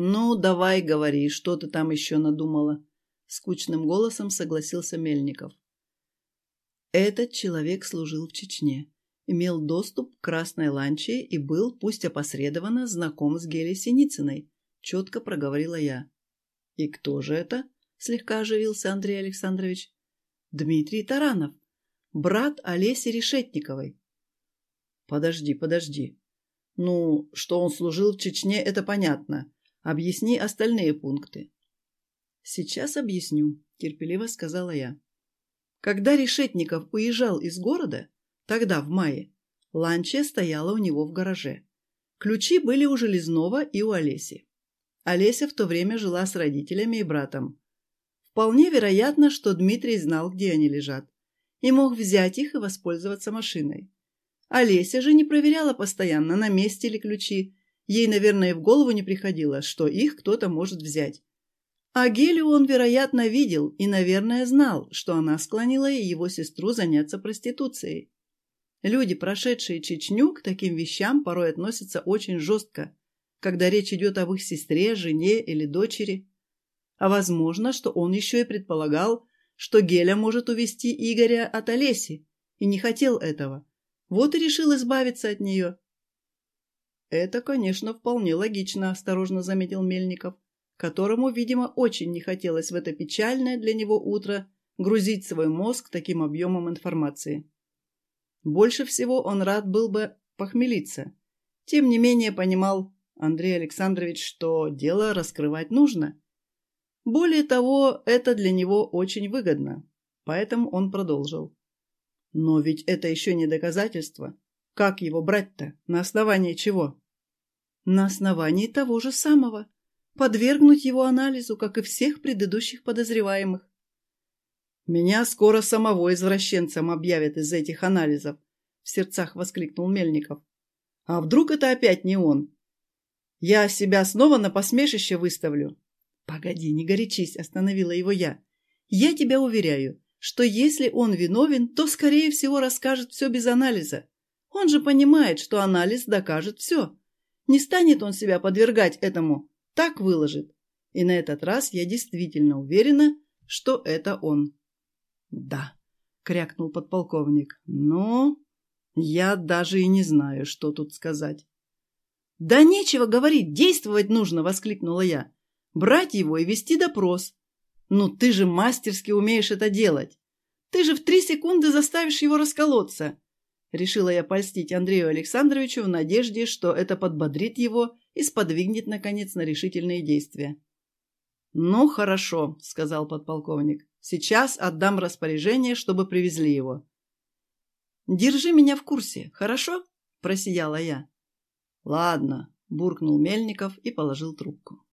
«Ну, давай говори, что ты там еще надумала?» Скучным голосом согласился Мельников. Этот человек служил в Чечне, имел доступ к Красной Ланче и был, пусть опосредованно, знаком с Гелей Синицыной, четко проговорила я. «И кто же это?» – слегка оживился Андрей Александрович. «Дмитрий Таранов, брат Олеси Решетниковой». «Подожди, подожди. Ну, что он служил в Чечне, это понятно. Объясни остальные пункты. Сейчас объясню, терпеливо сказала я. Когда Решетников уезжал из города, тогда, в мае, ланча стояла у него в гараже. Ключи были у Железного и у Олеси. Олеся в то время жила с родителями и братом. Вполне вероятно, что Дмитрий знал, где они лежат, и мог взять их и воспользоваться машиной. Олеся же не проверяла постоянно, на месте ли ключи, Ей, наверное, в голову не приходило, что их кто-то может взять. А Гелию он, вероятно, видел и, наверное, знал, что она склонила его сестру заняться проституцией. Люди, прошедшие Чечню, к таким вещам порой относятся очень жестко, когда речь идет об их сестре, жене или дочери. А возможно, что он еще и предполагал, что Геля может увести Игоря от Олеси, и не хотел этого. Вот и решил избавиться от нее. «Это, конечно, вполне логично», – осторожно заметил Мельников, которому, видимо, очень не хотелось в это печальное для него утро грузить свой мозг таким объемом информации. Больше всего он рад был бы похмелиться. Тем не менее понимал Андрей Александрович, что дело раскрывать нужно. Более того, это для него очень выгодно, поэтому он продолжил. Но ведь это еще не доказательство. Как его брать-то? На основании чего? На основании того же самого. Подвергнуть его анализу, как и всех предыдущих подозреваемых. «Меня скоро самого извращенцем объявят из этих анализов», — в сердцах воскликнул Мельников. «А вдруг это опять не он? Я себя снова на посмешище выставлю». «Погоди, не горячись», — остановила его я. «Я тебя уверяю, что если он виновен, то, скорее всего, расскажет все без анализа. Он же понимает, что анализ докажет все. Не станет он себя подвергать этому, так выложит. И на этот раз я действительно уверена, что это он. Да, крякнул подполковник. Но я даже и не знаю, что тут сказать. Да нечего говорить, действовать нужно, воскликнула я. Брать его и вести допрос. Ну ты же мастерски умеешь это делать. Ты же в три секунды заставишь его расколоться. Решила я польстить Андрею Александровичу в надежде, что это подбодрит его и сподвигнет, наконец, на решительные действия. «Ну, хорошо», — сказал подполковник. «Сейчас отдам распоряжение, чтобы привезли его». «Держи меня в курсе, хорошо?» – просияла я. «Ладно», – буркнул Мельников и положил трубку.